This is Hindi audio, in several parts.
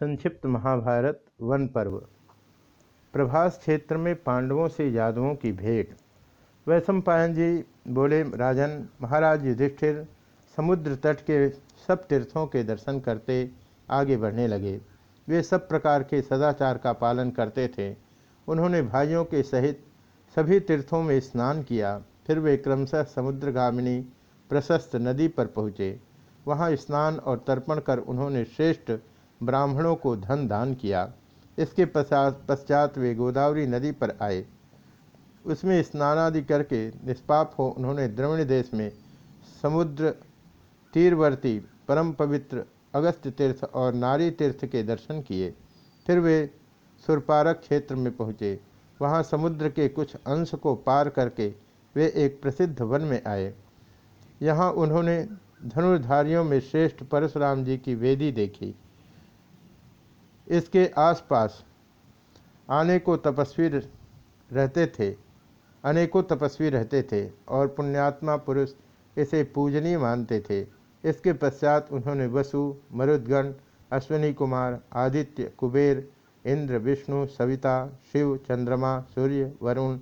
संक्षिप्त महाभारत वन पर्व। प्रभास क्षेत्र में पांडवों से यादवों की भेंट। वैश्व पायन जी बोले, राजन, महाराज युधिष्ठिर समुद्र तट के सब तीर्थों के दर्शन करते आगे बढ़ने लगे। वे सब प्रकार के सदाचार का पालन करते थे। उन्होंने भाइयों के सहित सभी तीर्थों में स्नान किया। फिर वे क्रमशः समुद्रगामिनी प्रशस्त नदी पर पहुँचे। वहाँ स्नान और तर्पण कर उन्होंने श्रेष्ठ ब्राह्मणों को धन दान किया। इसके पश्चात वे गोदावरी नदी पर आए। उसमें स्नानादि करके निष्पाप हो उन्होंने द्रविण देश में समुद्र, तीरवर्ती, परम पवित्र, अगस्त तीर्थ और नारी तीर्थ के दर्शन किए। फिर वे सुरपारक क्षेत्र में पहुँचे। वहाँ समुद्र के कुछ अंश को पार करके वे एक प्रसिद्ध वन में आए। यहाँ उन्होंने धनुर्धारियों में श्रेष्ठ परशुराम जी की वेदी देखी। इसके आसपास आने को तपस्वी रहते थे, अनेकों तपस्वी रहते थे और पुण्यात्मा पुरुष इसे पूजनीय मानते थे। इसके पश्चात उन्होंने वसु, मरुदगण, अश्विनी कुमार, आदित्य, कुबेर, इंद्र, विष्णु, सविता, शिव, चंद्रमा, सूर्य, वरुण,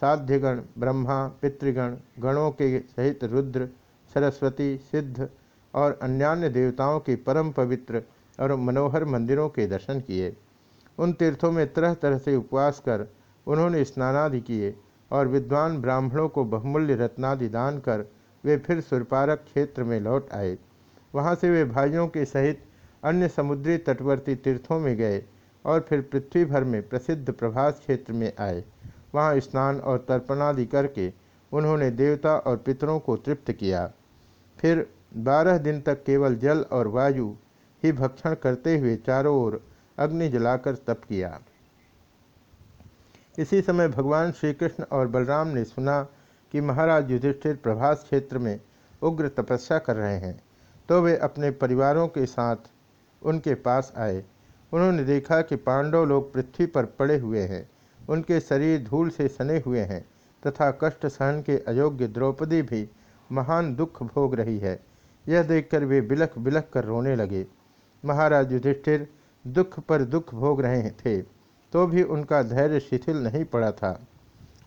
साध्यगण, ब्रह्मा, पितृगण, गणों के सहित रुद्र, सरस्वती, सिद्ध और अन्यान्य देवताओं की परम पवित्र और मनोहर मंदिरों के दर्शन किए। उन तीर्थों में तरह तरह से उपवास कर उन्होंने स्नानादि किए और विद्वान ब्राह्मणों को बहुमूल्य रत्नादि दान कर वे फिर सुरपारक क्षेत्र में लौट आए। वहाँ से वे भाइयों के सहित अन्य समुद्री तटवर्ती तीर्थों में गए और फिर पृथ्वी भर में प्रसिद्ध प्रभास क्षेत्र में आए। वहाँ स्नान और तर्पणादि करके उन्होंने देवता और पितरों को तृप्त किया। फिर बारह दिन तक केवल जल और वायु ही भक्षण करते हुए चारों ओर अग्नि जलाकर तप किया। इसी समय भगवान श्री कृष्ण और बलराम ने सुना कि महाराज युधिष्ठिर प्रभास क्षेत्र में उग्र तपस्या कर रहे हैं तो वे अपने परिवारों के साथ उनके पास आए। उन्होंने देखा कि पांडव लोग पृथ्वी पर पड़े हुए हैं, उनके शरीर धूल से सने हुए हैं, तथा कष्ट सहन के अयोग्य द्रौपदी भी महान दुख भोग रही है। यह देखकर वे बिलख बिलख कर रोने लगे। महाराज युधिष्ठिर दुख पर दुख भोग रहे थे तो भी उनका धैर्य शिथिल नहीं पड़ा था।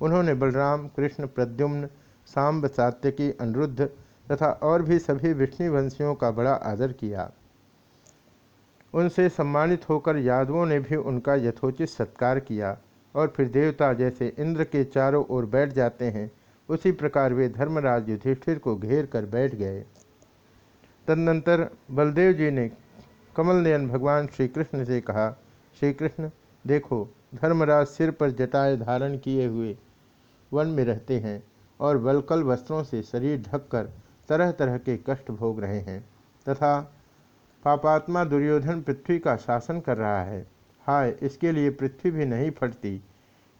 उन्होंने बलराम, कृष्ण, प्रद्युम्न, सांब, सात्यकी, अनिरुद्ध तथा और भी सभी विष्णुवंशियों का बड़ा आदर किया। उनसे सम्मानित होकर यादवों ने भी उनका यथोचित सत्कार किया और फिर देवता जैसे इंद्र के चारों ओर बैठ जाते हैं, उसी प्रकार वे धर्मराज युधिष्ठिर को घेर कर बैठ गए। तदनंतर बलदेव जी ने कमल नयन भगवान श्री कृष्ण से कहा श्री कृष्ण देखो, धर्मराज सिर पर जटाए धारण किए हुए वन में रहते हैं और वलकल वस्त्रों से शरीर ढककर तरह तरह के कष्ट भोग रहे हैं तथा पापात्मा दुर्योधन पृथ्वी का शासन कर रहा है। हाय, इसके लिए पृथ्वी भी नहीं फटती।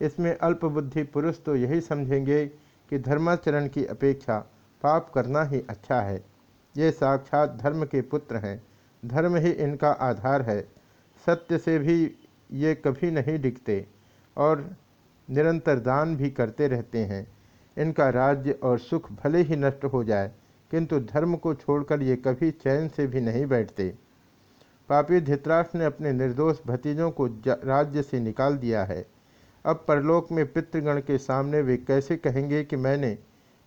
इसमें अल्पबुद्धि पुरुष तो यही समझेंगे कि धर्माचरण की अपेक्षा पाप करना ही अच्छा है। ये साक्षात धर्म के पुत्र हैं। धर्म ही इनका आधार है। सत्य से भी ये कभी नहीं डिगते और निरंतर दान भी करते रहते हैं। इनका राज्य और सुख भले ही नष्ट हो जाए, किंतु धर्म को छोड़कर ये कभी चैन से भी नहीं बैठते। पापी धित्राष्ट्र ने अपने निर्दोष भतीजों को राज्य से निकाल दिया है। अब परलोक में पितृगण के सामने वे कैसे कहेंगे कि मैंने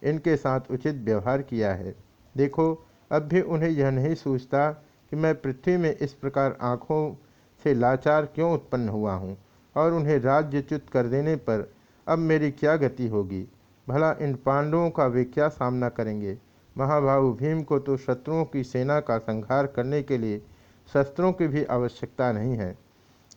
इनके साथ उचित व्यवहार किया है? देखो, अब भी उन्हें यह नहीं सोचता कि मैं पृथ्वी में इस प्रकार आँखों से लाचार क्यों उत्पन्न हुआ हूँ और उन्हें राज्यच्युत कर देने पर अब मेरी क्या गति होगी? भला इन पांडवों का वे क्या सामना करेंगे? महाभाव भीम को तो शत्रुओं की सेना का संहार करने के लिए शस्त्रों की भी आवश्यकता नहीं है।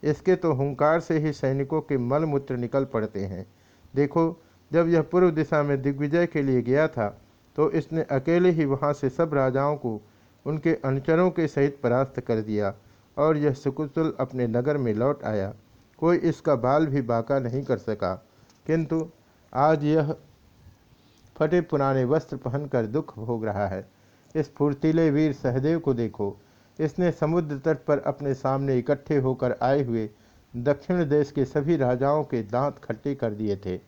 इसके तो हुंकार से ही सैनिकों के मलमूत्र निकल पड़ते हैं। देखो, जब यह पूर्व दिशा में दिग्विजय के लिए गया था तो इसने अकेले ही वहाँ से सब राजाओं को उनके अनुचरों के सहित परास्त कर दिया, और यह सुकुशल अपने नगर में लौट आया। कोई इसका बाल भी बाका नहीं कर सका। किंतु आज यह फटे पुराने वस्त्र पहनकर दुख भोग रहा है। इस फुर्तीले वीर सहदेव को देखो। इसने समुद्र तट पर अपने सामने इकट्ठे होकर आए हुए दक्षिण देश के सभी राजाओं के दांत खट्टे कर दिए थे।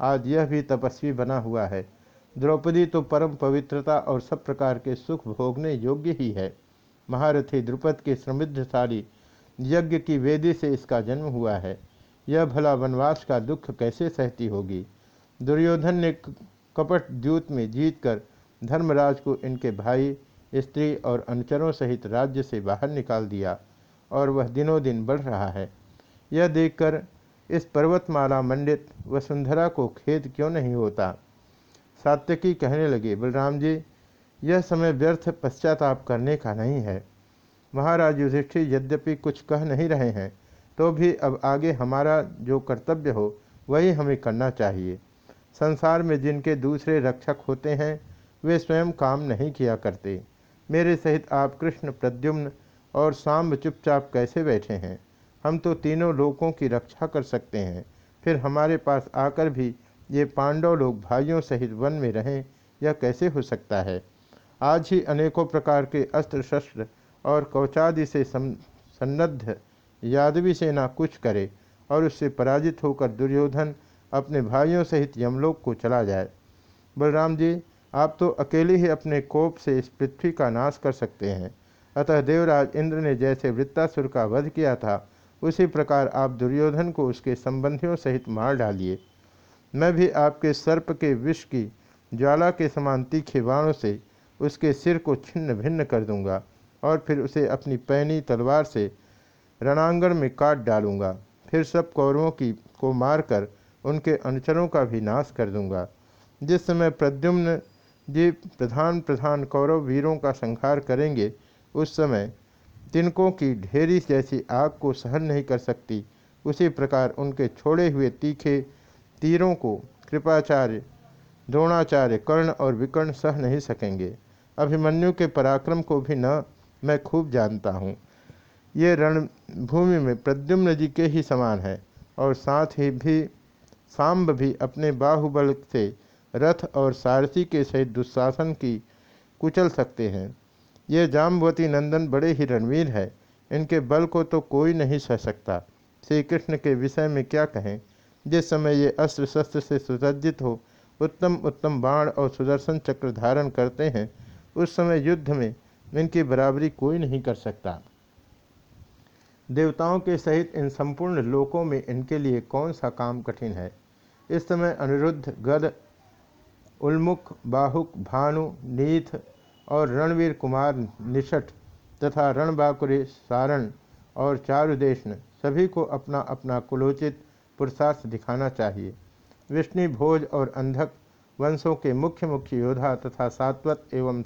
आज यह भी तपस्वी बना हुआ है। द्रौपदी तो परम पवित्रता और सब प्रकार के सुख भोगने योग्य ही है। महारथी द्रुपद के समृद्धशाली यज्ञ की वेदी से इसका जन्म हुआ है। यह भला वनवास का दुख कैसे सहती होगी? दुर्योधन ने कपट द्यूत में जीतकर धर्मराज को इनके भाई, स्त्री और अनुचरों सहित राज्य से बाहर निकाल दिया और वह दिनों दिन बढ़ रहा है। यह देखकर इस पर्वतमाला मंडित वसुंधरा को खेद क्यों नहीं होता? सात्यकी कहने लगे, बलराम जी, यह समय व्यर्थ पश्चाताप करने का नहीं है। महाराज युधिष्ठिर यद्यपि कुछ कह नहीं रहे हैं तो भी अब आगे हमारा जो कर्तव्य हो, वही हमें करना चाहिए। संसार में जिनके दूसरे रक्षक होते हैं, वे स्वयं काम नहीं किया करते। मेरे सहित आप कृष्ण प्रद्युम्न और सांब चुपचाप कैसे बैठे हैं? हम तो तीनों लोगों की रक्षा कर सकते हैं। फिर हमारे पास आकर भी ये पांडव लोग भाइयों सहित वन में रहें, यह कैसे हो सकता है? आज ही अनेकों प्रकार के अस्त्र शस्त्र और कौचादि से, सन्नद्ध यादवी सेना कुछ करे और उससे पराजित होकर दुर्योधन अपने भाइयों सहित यमलोक को चला जाए। बलराम जी, आप तो अकेले ही अपने कोप से इस पृथ्वी का नाश कर सकते हैं। अतः देवराज इंद्र ने जैसे वृत्तासुर का वध किया था, उसी प्रकार आप दुर्योधन को उसके संबंधियों सहित मार डालिए। मैं भी आपके सर्प के विष की ज्वाला के समान तीखे बाणों से उसके सिर को छिन्न भिन्न कर दूँगा और फिर उसे अपनी पैनी तलवार से रणांगण में काट डालूँगा। फिर सब कौरवों की को मारकर उनके अनुचरों का भी नाश कर दूँगा। जिस समय प्रद्युम्न जी प्रधान प्रधान कौरव वीरों का संहार करेंगे, उस समय तिनकों की ढेरी जैसी आग को सहन नहीं कर सकती। उसी प्रकार उनके छोड़े हुए तीखे तीरों को कृपाचार्य, द्रोणाचार्य, कर्ण और विकर्ण सह नहीं सकेंगे। अभिमन्यु के पराक्रम को भी न मैं खूब जानता हूँ। ये रणभूमि में प्रद्युम्न जी के ही समान है और साथ ही भी सांब भी अपने बाहुबल से रथ और सारथी के सहित दुशासन की कुचल सकते हैं। ये जामवती नंदन बड़े ही रणवीर है। इनके बल को तो कोई नहीं सह सकता। श्री कृष्ण के विषय में क्या कहें? जिस समय ये अस्त्र शस्त्र से सुसज्जित हो, उत्तम उत्तम बाण और सुदर्शन चक्र धारण करते हैं, उस समय युद्ध में इनकी बराबरी कोई नहीं कर सकता। देवताओं के सहित इन संपूर्ण लोकों में इनके लिए कौन सा काम कठिन है? इस समय अनिरुद्ध, गद, उल्मुख, बाहुक, भानु, नीथ और रणवीर कुमार, निषठ तथा रणबाकुरे, सारण और चारुदेशन सभी को अपना अपना कुलोचित पुरुषार्थ दिखाना चाहिए। विष्णु भोज और अंधक वंशों के मुख्य मुख्य योद्धा तथा सात्वत एवं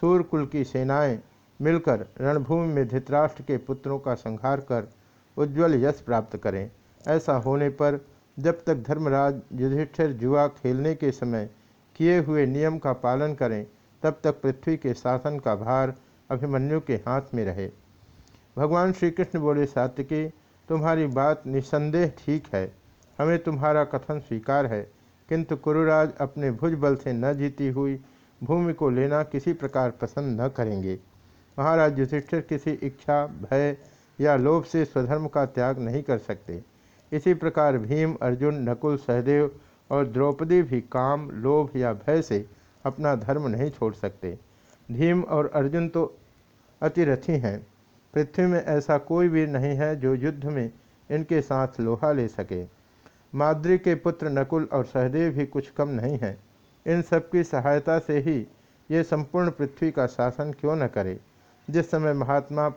सूरकुल की सेनाएँ मिलकर रणभूमि में धृतराष्ट्र के पुत्रों का संहार कर उज्ज्वल यश प्राप्त करें। ऐसा होने पर जब तक धर्मराज युधिष्ठिर जुआ खेलने के समय किए हुए नियम का पालन करें, तब तक पृथ्वी के शासन का भार अभिमन्यु के हाथ में रहे। भगवान श्री कृष्ण बोले सात्यकी तुम्हारी बात निसंदेह ठीक है। हमें तुम्हारा कथन स्वीकार है। किंतु कुरुराज अपने भुज बल से न जीती हुई भूमि को लेना किसी प्रकार पसंद न करेंगे। महाराज युधिष्ठिर किसी इच्छा, भय या लोभ से स्वधर्म का त्याग नहीं कर सकते। इसी प्रकार भीम, अर्जुन, नकुल, सहदेव और द्रौपदी भी काम, लोभ या भय से अपना धर्म नहीं छोड़ सकते। भीम और अर्जुन तो अतिरथी हैं। पृथ्वी में ऐसा कोई वीर नहीं है जो युद्ध में इनके साथ लोहा ले सके। माद्री के पुत्र नकुल और सहदेव भी कुछ कम नहीं हैं। इन सबकी सहायता से ही ये संपूर्ण पृथ्वी का शासन क्यों न करे? जिस समय महात्मा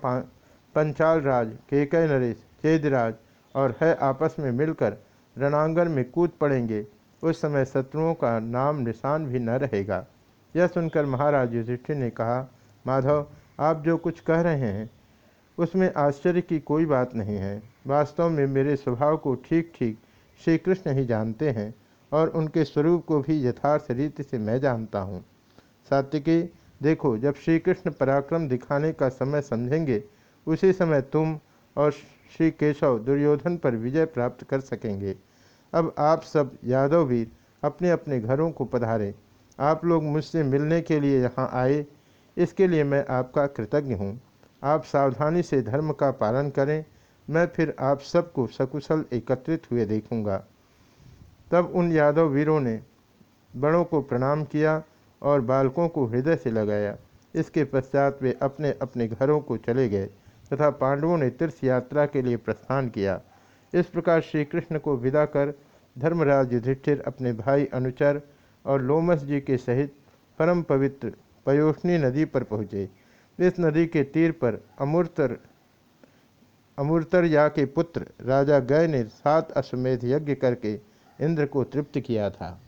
पंचाल राज केकय नरेश चेदराज और है आपस में मिलकर रणांगण में कूद पड़ेंगे, उस समय शत्रुओं का नाम निशान भी न रहेगा। यह सुनकर महाराज युधिष्ठिर ने कहा, माधव, आप जो कुछ कह रहे हैं उसमें आश्चर्य की कोई बात नहीं है। वास्तव में मेरे स्वभाव को ठीक ठीक श्री कृष्ण ही जानते हैं और उनके स्वरूप को भी यथार्थ रीति से मैं जानता हूँ। सात्विकी, देखो, जब श्री कृष्ण पराक्रम दिखाने का समय समझेंगे, उसी समय तुम और श्री केशव दुर्योधन पर विजय प्राप्त कर सकेंगे। अब आप सब यादव वीर अपने अपने घरों को पधारें। आप लोग मुझसे मिलने के लिए यहाँ आए, इसके लिए मैं आपका कृतज्ञ हूँ। आप सावधानी से धर्म का पालन करें। मैं फिर आप सबको सकुशल एकत्रित हुए देखूँगा। तब उन यादव वीरों ने बड़ों को प्रणाम किया और बालकों को हृदय से लगाया। इसके पश्चात वे अपने अपने घरों को चले गए तथा पांडवों ने तीर्थ यात्रा के लिए प्रस्थान किया। इस प्रकार श्री कृष्ण को विदा कर धर्मराज युधिष्ठिर अपने भाई अनुचर और लोमस जी के सहित परम पवित्र पयोष्णी नदी पर पहुँचे। इस नदी के तीर पर अमूर्तर अमूर्तरया के पुत्र राजा गय ने सात अश्वमेध यज्ञ करके इंद्र को तृप्त किया था।